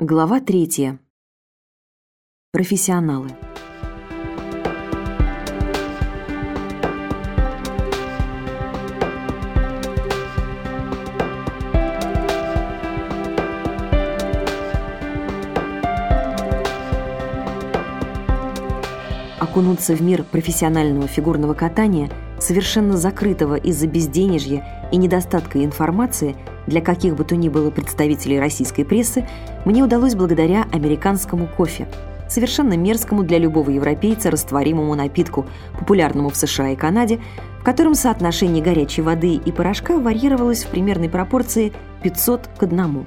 Глава третья. Профессионалы. Окунуться в мир профессионального фигурного катания, совершенно закрытого из-за безденежья и недостатка информации – для каких бы то ни было представителей российской прессы, мне удалось благодаря американскому кофе, совершенно мерзкому для любого европейца растворимому напитку, популярному в США и Канаде, в котором соотношение горячей воды и порошка варьировалось в примерной пропорции 500 к 1.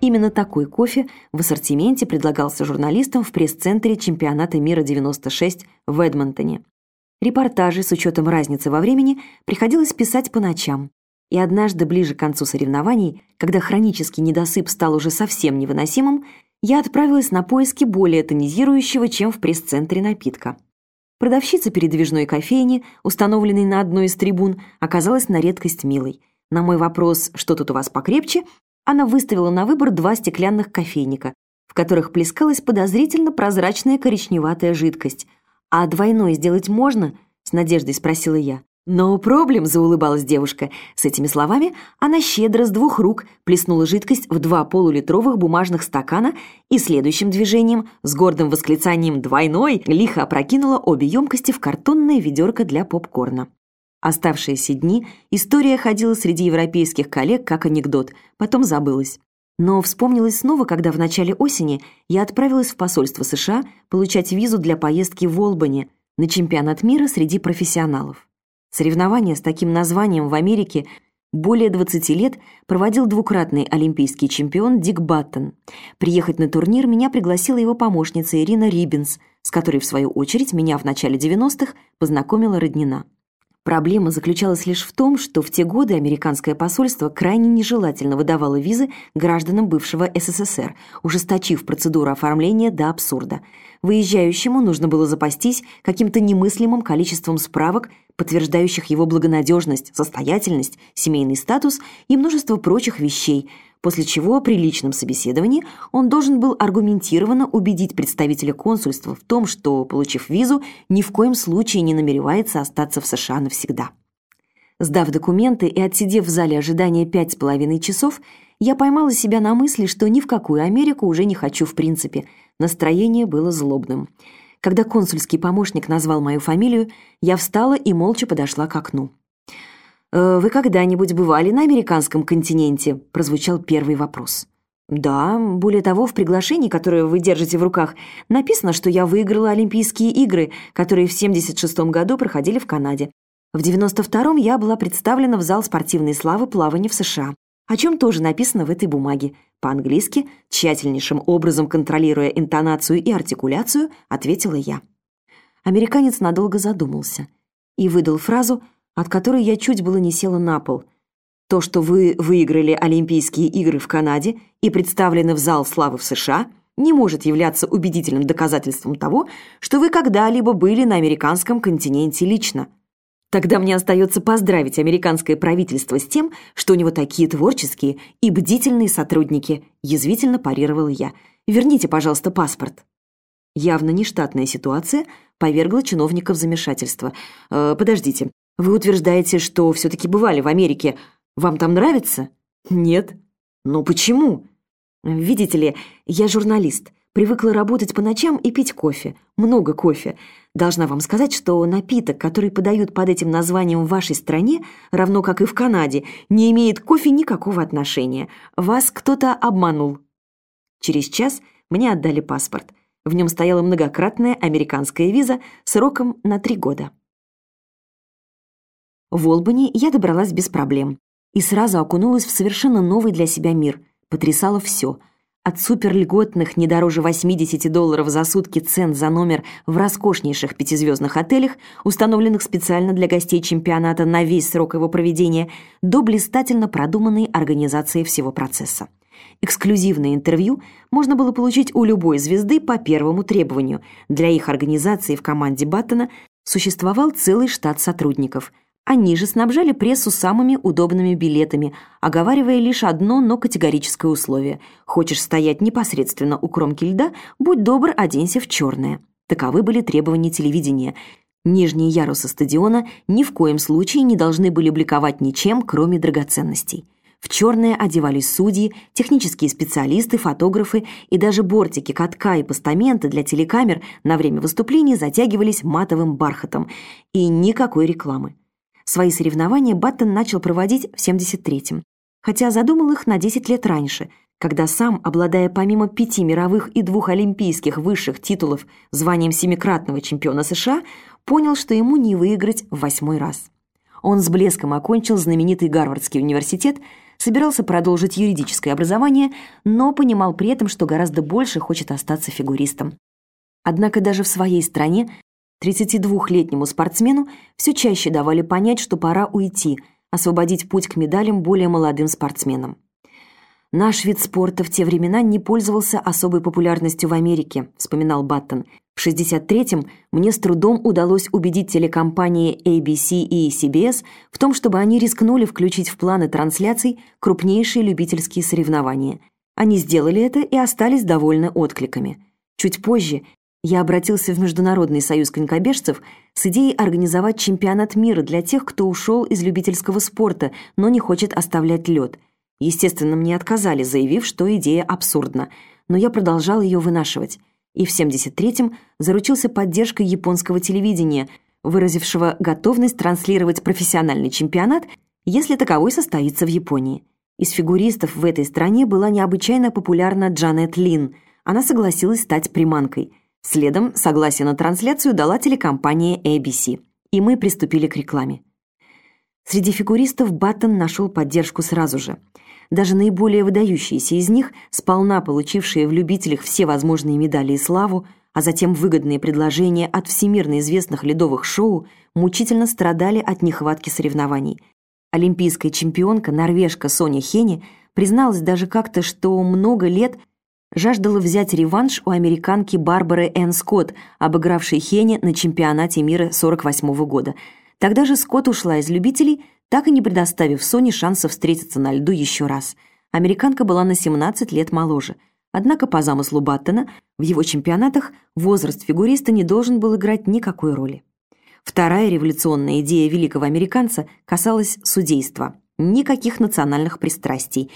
Именно такой кофе в ассортименте предлагался журналистам в пресс-центре чемпионата мира 96 в Эдмонтоне. Репортажи с учетом разницы во времени приходилось писать по ночам, и однажды, ближе к концу соревнований, когда хронический недосып стал уже совсем невыносимым, я отправилась на поиски более тонизирующего, чем в пресс-центре напитка. Продавщица передвижной кофейни, установленной на одной из трибун, оказалась на редкость милой. На мой вопрос «Что тут у вас покрепче?» она выставила на выбор два стеклянных кофейника, в которых плескалась подозрительно прозрачная коричневатая жидкость. «А двойной сделать можно?» — с надеждой спросила я. «No проблем», — заулыбалась девушка. С этими словами она щедро с двух рук плеснула жидкость в два полулитровых бумажных стакана и следующим движением, с гордым восклицанием «двойной», лихо опрокинула обе емкости в картонное ведерко для попкорна. Оставшиеся дни история ходила среди европейских коллег как анекдот, потом забылась. Но вспомнилась снова, когда в начале осени я отправилась в посольство США получать визу для поездки в Олбани на чемпионат мира среди профессионалов. Соревнования с таким названием в Америке более 20 лет проводил двукратный олимпийский чемпион Дик Баттон. Приехать на турнир меня пригласила его помощница Ирина Рибинс, с которой, в свою очередь, меня в начале 90-х познакомила Роднина. Проблема заключалась лишь в том, что в те годы американское посольство крайне нежелательно выдавало визы гражданам бывшего СССР, ужесточив процедуру оформления до абсурда. Выезжающему нужно было запастись каким-то немыслимым количеством справок подтверждающих его благонадежность, состоятельность, семейный статус и множество прочих вещей, после чего при личном собеседовании он должен был аргументированно убедить представителя консульства в том, что, получив визу, ни в коем случае не намеревается остаться в США навсегда. Сдав документы и отсидев в зале ожидания пять с половиной часов, я поймала себя на мысли, что ни в какую Америку уже не хочу в принципе. Настроение было злобным. Когда консульский помощник назвал мою фамилию, я встала и молча подошла к окну. «Э, «Вы когда-нибудь бывали на американском континенте?» – прозвучал первый вопрос. «Да, более того, в приглашении, которое вы держите в руках, написано, что я выиграла Олимпийские игры, которые в 76 году проходили в Канаде. В 92-м я была представлена в зал спортивной славы плавания в США о чем тоже написано в этой бумаге. По-английски, тщательнейшим образом контролируя интонацию и артикуляцию, ответила я. Американец надолго задумался и выдал фразу, от которой я чуть было не села на пол. «То, что вы выиграли Олимпийские игры в Канаде и представлены в зал славы в США», не может являться убедительным доказательством того, что вы когда-либо были на американском континенте лично. Тогда мне остается поздравить американское правительство с тем, что у него такие творческие и бдительные сотрудники, язвительно парировала я. Верните, пожалуйста, паспорт. Явно нештатная ситуация повергла чиновника в замешательство. «Э, «Подождите, вы утверждаете, что все-таки бывали в Америке. Вам там нравится?» «Нет». «Ну почему?» «Видите ли, я журналист. Привыкла работать по ночам и пить кофе. Много кофе. Должна вам сказать, что напиток, который подают под этим названием в вашей стране, равно как и в Канаде, не имеет кофе никакого отношения. Вас кто-то обманул. Через час мне отдали паспорт. В нем стояла многократная американская виза сроком на три года. В Олбани я добралась без проблем и сразу окунулась в совершенно новый для себя мир. Потрясало все — от суперльготных не дороже 80 долларов за сутки цен за номер в роскошнейших пятизвездных отелях, установленных специально для гостей чемпионата на весь срок его проведения, до блистательно продуманной организации всего процесса. Эксклюзивное интервью можно было получить у любой звезды по первому требованию. Для их организации в команде Баттона существовал целый штат сотрудников – Они же снабжали прессу самыми удобными билетами, оговаривая лишь одно, но категорическое условие. Хочешь стоять непосредственно у кромки льда, будь добр, оденься в черное. Таковы были требования телевидения. Нижние ярусы стадиона ни в коем случае не должны были бликовать ничем, кроме драгоценностей. В черное одевались судьи, технические специалисты, фотографы и даже бортики, катка и постаменты для телекамер на время выступлений затягивались матовым бархатом. И никакой рекламы. Свои соревнования Баттон начал проводить в 73-м, хотя задумал их на 10 лет раньше, когда сам, обладая помимо пяти мировых и двух олимпийских высших титулов званием семикратного чемпиона США, понял, что ему не выиграть в восьмой раз. Он с блеском окончил знаменитый Гарвардский университет, собирался продолжить юридическое образование, но понимал при этом, что гораздо больше хочет остаться фигуристом. Однако даже в своей стране 32-летнему спортсмену все чаще давали понять, что пора уйти, освободить путь к медалям более молодым спортсменам. «Наш вид спорта в те времена не пользовался особой популярностью в Америке», вспоминал Баттон. «В 63-м мне с трудом удалось убедить телекомпании ABC и CBS в том, чтобы они рискнули включить в планы трансляций крупнейшие любительские соревнования. Они сделали это и остались довольны откликами. Чуть позже я обратился в Международный союз конькобежцев с идеей организовать чемпионат мира для тех, кто ушел из любительского спорта, но не хочет оставлять лед. Естественно, мне отказали, заявив, что идея абсурдна, но я продолжал ее вынашивать. И в 73-м заручился поддержкой японского телевидения, выразившего готовность транслировать профессиональный чемпионат, если таковой состоится в Японии. Из фигуристов в этой стране была необычайно популярна Джанет Лин. Она согласилась стать приманкой – Следом согласие на трансляцию дала телекомпания ABC, и мы приступили к рекламе. Среди фигуристов Баттон нашел поддержку сразу же. Даже наиболее выдающиеся из них, сполна получившие в любителях все возможные медали и славу, а затем выгодные предложения от всемирно известных ледовых шоу, мучительно страдали от нехватки соревнований. Олимпийская чемпионка, норвежка Соня Хене, призналась даже как-то, что много лет – жаждала взять реванш у американки Барбары Энн Скотт, обыгравшей Хене на чемпионате мира 48 -го года. Тогда же Скотт ушла из любителей, так и не предоставив Соне шанса встретиться на льду еще раз. Американка была на 17 лет моложе. Однако по замыслу Баттона в его чемпионатах возраст фигуриста не должен был играть никакой роли. Вторая революционная идея великого американца касалась судейства. Никаких национальных пристрастий,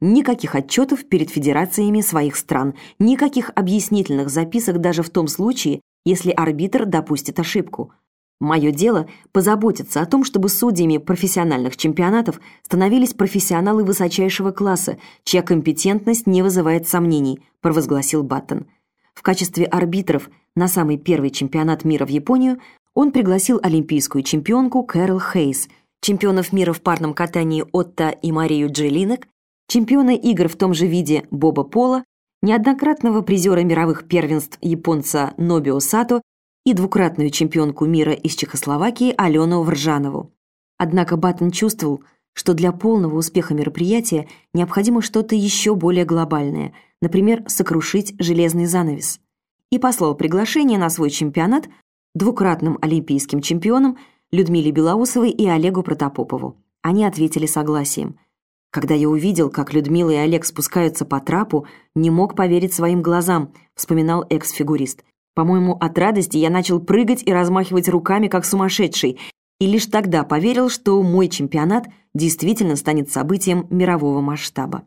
Никаких отчетов перед федерациями своих стран, никаких объяснительных записок даже в том случае, если арбитр допустит ошибку. Мое дело – позаботиться о том, чтобы судьями профессиональных чемпионатов становились профессионалы высочайшего класса, чья компетентность не вызывает сомнений, провозгласил Баттон. В качестве арбитров на самый первый чемпионат мира в Японию он пригласил олимпийскую чемпионку Кэрол Хейс, чемпионов мира в парном катании Отто и Марию Джелинок, чемпиона игр в том же виде Боба Пола, неоднократного призера мировых первенств японца Нобио Сато и двукратную чемпионку мира из Чехословакии Алену Вржанову. Однако Баттон чувствовал, что для полного успеха мероприятия необходимо что-то еще более глобальное, например, сокрушить железный занавес. И послал приглашение на свой чемпионат двукратным олимпийским чемпионам Людмиле Белоусовой и Олегу Протопопову. Они ответили согласием. Когда я увидел, как Людмила и Олег спускаются по трапу, не мог поверить своим глазам, вспоминал экс-фигурист. По-моему, от радости я начал прыгать и размахивать руками, как сумасшедший, и лишь тогда поверил, что мой чемпионат действительно станет событием мирового масштаба.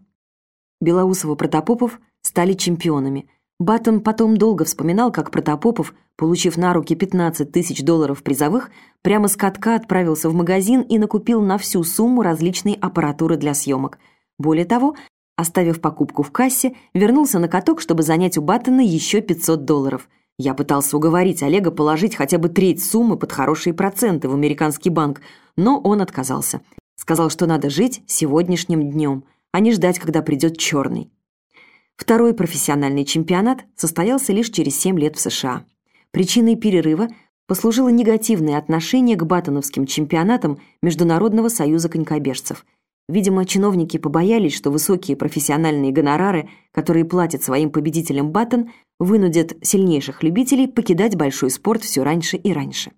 Белоусово-Протопопов стали чемпионами – Баттон потом долго вспоминал, как Протопопов, получив на руки 15 тысяч долларов призовых, прямо с катка отправился в магазин и накупил на всю сумму различной аппаратуры для съемок. Более того, оставив покупку в кассе, вернулся на каток, чтобы занять у Баттона еще 500 долларов. Я пытался уговорить Олега положить хотя бы треть суммы под хорошие проценты в американский банк, но он отказался. Сказал, что надо жить сегодняшним днем, а не ждать, когда придет черный. Второй профессиональный чемпионат состоялся лишь через 7 лет в США. Причиной перерыва послужило негативное отношение к баттоновским чемпионатам Международного союза конькобежцев. Видимо, чиновники побоялись, что высокие профессиональные гонорары, которые платят своим победителям Баттон, вынудят сильнейших любителей покидать большой спорт все раньше и раньше.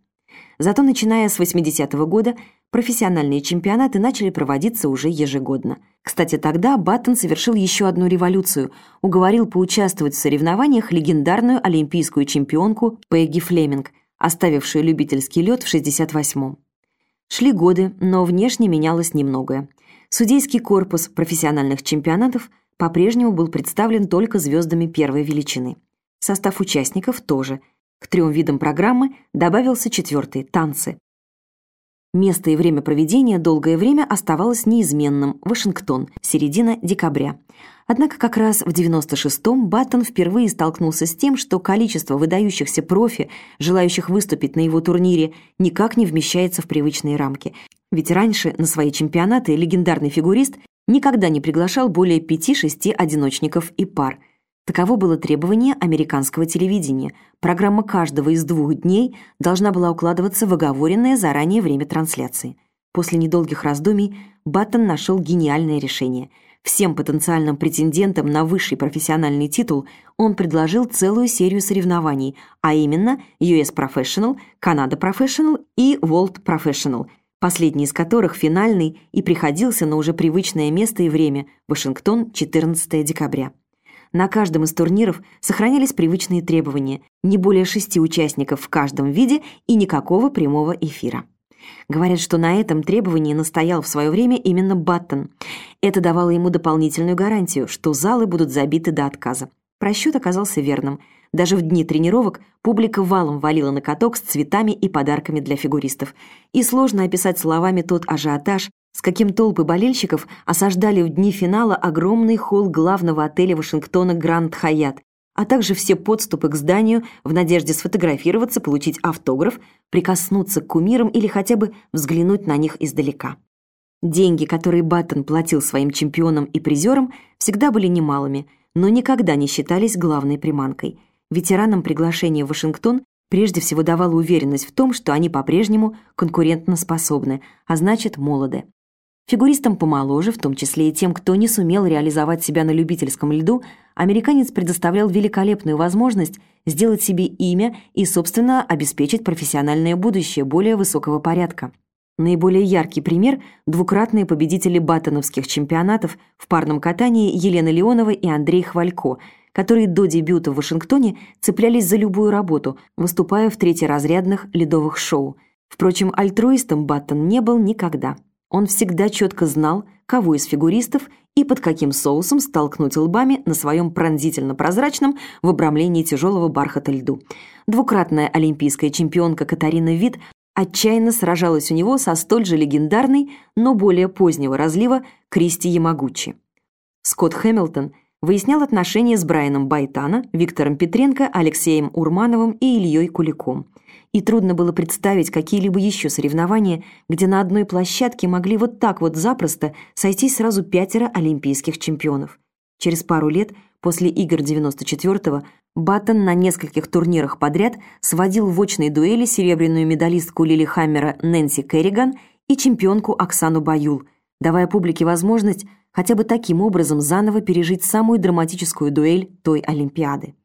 Зато начиная с 80-го года профессиональные чемпионаты начали проводиться уже ежегодно. Кстати, тогда Баттон совершил еще одну революцию, уговорил поучаствовать в соревнованиях легендарную олимпийскую чемпионку Пегги Флеминг, оставившую любительский лед в 68-м. Шли годы, но внешне менялось немногое. Судейский корпус профессиональных чемпионатов по-прежнему был представлен только звездами первой величины. Состав участников тоже. К трем видам программы добавился четвертый – танцы. Место и время проведения долгое время оставалось неизменным – Вашингтон, середина декабря. Однако как раз в 96-м Баттон впервые столкнулся с тем, что количество выдающихся профи, желающих выступить на его турнире, никак не вмещается в привычные рамки. Ведь раньше на свои чемпионаты легендарный фигурист никогда не приглашал более пяти-шести одиночников и пар. Таково было требование американского телевидения. Программа каждого из двух дней должна была укладываться в оговоренное заранее время трансляции. После недолгих раздумий Баттон нашел гениальное решение. Всем потенциальным претендентам на высший профессиональный титул он предложил целую серию соревнований, а именно US Professional, Canada Professional и World Professional – последний из которых финальный и приходился на уже привычное место и время – Вашингтон, 14 декабря. На каждом из турниров сохранялись привычные требования – не более шести участников в каждом виде и никакого прямого эфира. Говорят, что на этом требовании настоял в свое время именно Баттон. Это давало ему дополнительную гарантию, что залы будут забиты до отказа. Просчет оказался верным – даже в дни тренировок публика валом валила на каток с цветами и подарками для фигуристов. И сложно описать словами тот ажиотаж, с каким толпы болельщиков осаждали в дни финала огромный холл главного отеля Вашингтона «Гранд Хаят», а также все подступы к зданию в надежде сфотографироваться, получить автограф, прикоснуться к кумирам или хотя бы взглянуть на них издалека. Деньги, которые Баттон платил своим чемпионам и призерам, всегда были немалыми, но никогда не считались главной приманкой – Ветеранам приглашение в Вашингтон прежде всего давало уверенность в том, что они по-прежнему конкурентно способны, а значит, молоды. Фигуристам помоложе, в том числе и тем, кто не сумел реализовать себя на любительском льду, американец предоставлял великолепную возможность сделать себе имя и, собственно, обеспечить профессиональное будущее более высокого порядка. Наиболее яркий пример – двукратные победители баттоновских чемпионатов в парном катании Елена Леонова и Андрей Хвалько – которые до дебюта в Вашингтоне цеплялись за любую работу, выступая в третьеразрядных ледовых шоу. Впрочем, альтруистом Баттон не был никогда. Он всегда четко знал, кого из фигуристов и под каким соусом столкнуть лбами на своем пронзительно-прозрачном в обрамлении тяжелого бархата льду. Двукратная олимпийская чемпионка Катарина Вит отчаянно сражалась у него со столь же легендарной, но более позднего разлива Кристи Ямагучи. Скотт Хэмилтон – выяснял отношения с Брайаном Байтана, Виктором Петренко, Алексеем Урмановым и Ильей Куликом. И трудно было представить какие-либо еще соревнования, где на одной площадке могли вот так вот запросто сойтись сразу пятеро олимпийских чемпионов. Через пару лет, после игр 94-го, Баттон на нескольких турнирах подряд сводил в очной дуэли серебряную медалистку Лили Хаммера Нэнси Керриган и чемпионку Оксану Баюл, давая публике возможность хотя бы таким образом заново пережить самую драматическую дуэль той Олимпиады.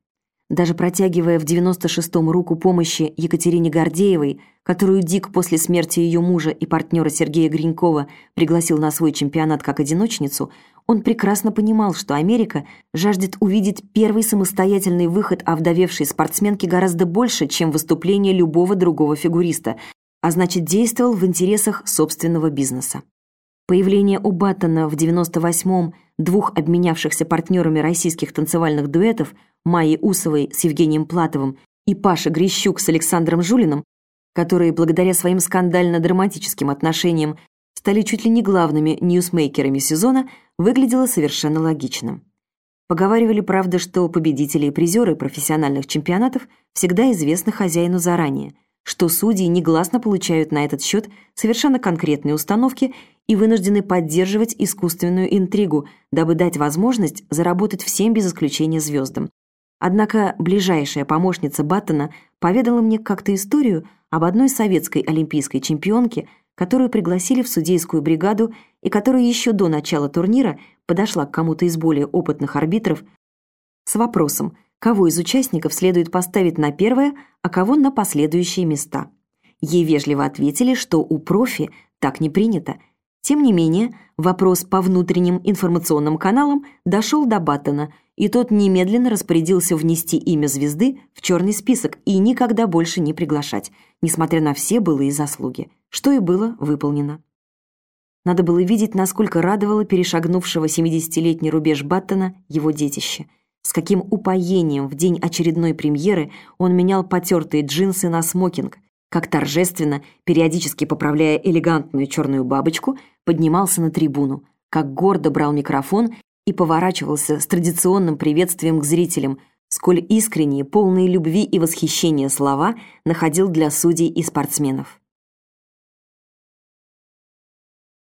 Даже протягивая в 96-м руку помощи Екатерине Гордеевой, которую Дик после смерти ее мужа и партнера Сергея Гринькова пригласил на свой чемпионат как одиночницу, он прекрасно понимал, что Америка жаждет увидеть первый самостоятельный выход овдовевшей спортсменки гораздо больше, чем выступление любого другого фигуриста, а значит действовал в интересах собственного бизнеса. Появление у Баттона в 98-м двух обменявшихся партнерами российских танцевальных дуэтов Майи Усовой с Евгением Платовым и Паша Грищук с Александром Жулиным, которые благодаря своим скандально-драматическим отношениям стали чуть ли не главными ньюсмейкерами сезона, выглядело совершенно логичным. Поговаривали, правда, что победители и призеры профессиональных чемпионатов всегда известны хозяину заранее – что судьи негласно получают на этот счет совершенно конкретные установки и вынуждены поддерживать искусственную интригу, дабы дать возможность заработать всем без исключения звездам. Однако ближайшая помощница Баттона поведала мне как-то историю об одной советской олимпийской чемпионке, которую пригласили в судейскую бригаду и которая еще до начала турнира подошла к кому-то из более опытных арбитров с вопросом, кого из участников следует поставить на первое, а кого на последующие места. Ей вежливо ответили, что у профи так не принято. Тем не менее, вопрос по внутренним информационным каналам дошел до Баттона, и тот немедленно распорядился внести имя звезды в черный список и никогда больше не приглашать, несмотря на все былые заслуги, что и было выполнено. Надо было видеть, насколько радовало перешагнувшего 70-летний рубеж Баттона его детище. С каким упоением в день очередной премьеры он менял потертые джинсы на смокинг, как торжественно, периодически поправляя элегантную черную бабочку, поднимался на трибуну, как гордо брал микрофон и поворачивался с традиционным приветствием к зрителям, сколь искренние, полные любви и восхищения слова находил для судей и спортсменов.